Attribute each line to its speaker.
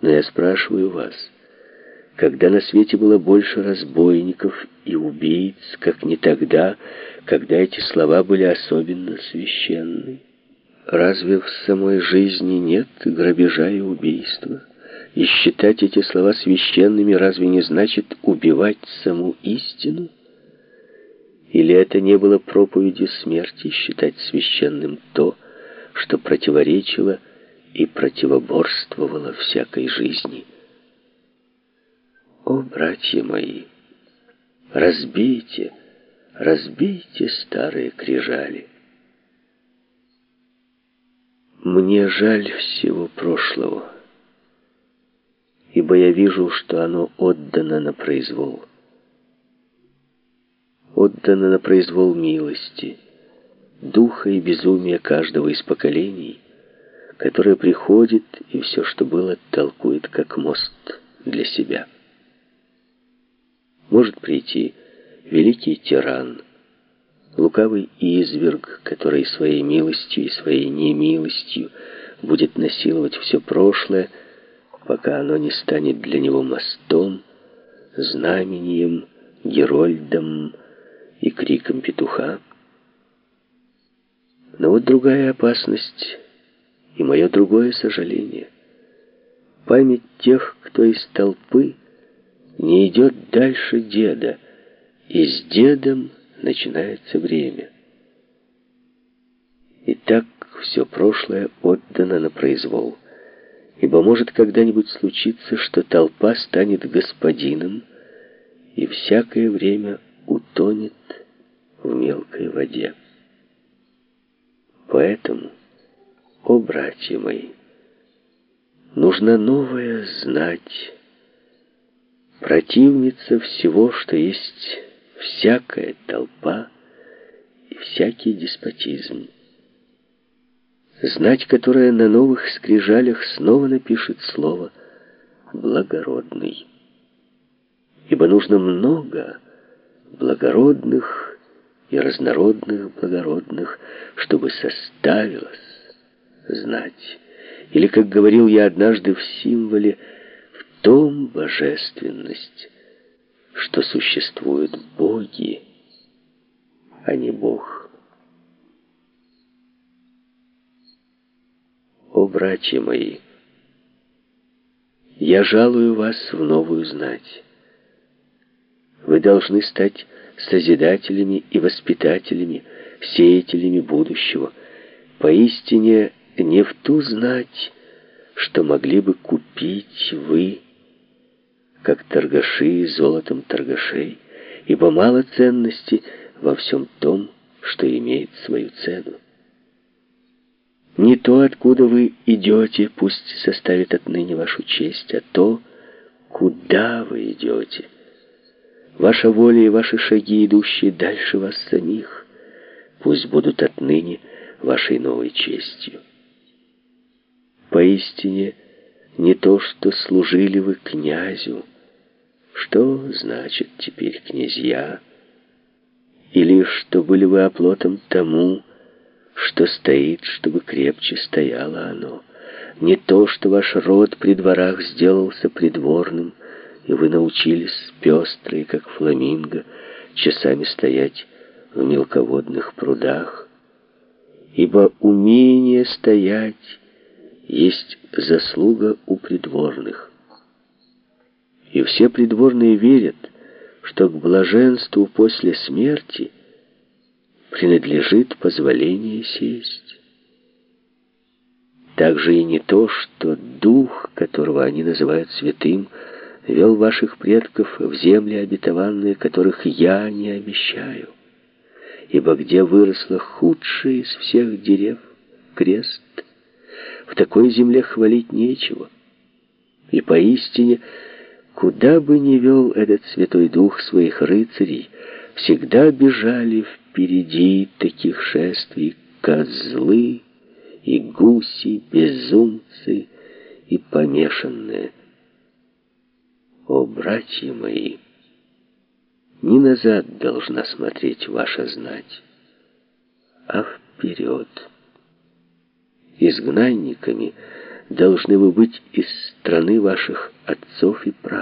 Speaker 1: Но я спрашиваю вас, когда на свете было больше разбойников и убийц, как не тогда, когда эти слова были особенно священны? Разве в самой жизни нет грабежа и убийства? И считать эти слова священными разве не значит убивать саму истину? Или это не было проповедью смерти считать священным то, что противоречило и противоборствовало всякой жизни? О, братья мои, разбейте, разбейте старые крижали. Мне жаль всего прошлого, ибо я вижу, что оно отдано на произвол отдано на произвол милости, духа и безумия каждого из поколений, которое приходит и все, что было, толкует как мост для себя. Может прийти великий тиран, лукавый изверг, который своей милостью и своей немилостью будет насиловать все прошлое, пока оно не станет для него мостом, знамением, герольдом, и криком петуха. Но вот другая опасность и мое другое сожаление. Память тех, кто из толпы не идет дальше деда, и с дедом начинается время. И так все прошлое отдано на произвол, ибо может когда-нибудь случиться, что толпа станет господином, и всякое время утонет в мелкой воде. Поэтому, о братья мои, нужно новое знать, противница всего, что есть всякая толпа и всякий деспотизм. Знать, которое на новых скрижалях снова напишет слово «благородный». Ибо нужно много благородных и разнородных благородных, чтобы составилось знать. Или, как говорил я однажды в символе, в том божественность, что существуют боги, а не Бог. О, братья мои, я жалую вас в новую знать. Вы должны стать созидателями и воспитателями, сеятелями будущего. Поистине не в ту знать, что могли бы купить вы, как торгаши золотом торгашей, ибо мало ценности во всем том, что имеет свою цену. Не то, откуда вы идете, пусть составит отныне вашу честь, а то, куда вы идете – Ваша воля и ваши шаги, идущие дальше вас самих, пусть будут отныне вашей новой честью. Поистине, не то, что служили вы князю, что значит теперь князья, или что были вы оплотом тому, что стоит, чтобы крепче стояло оно, не то, что ваш род при дворах сделался придворным, и вы научились пестрые, как фламинго, часами стоять в мелководных прудах, ибо умение стоять есть заслуга у придворных. И все придворные верят, что к блаженству после смерти принадлежит позволение сесть. Также и не то, что дух, которого они называют святым, вел ваших предков в земли обетованные, которых я не обещаю. Ибо где выросла худшая из всех дерев, крест, в такой земле хвалить нечего. И поистине, куда бы ни вел этот Святой Дух своих рыцарей, всегда бежали впереди таких шествий козлы и гуси, безумцы и помешанные. О, братья мои, не назад должна смотреть ваша знать, а вперед. Изгнанниками должны вы быть из страны ваших отцов и прав.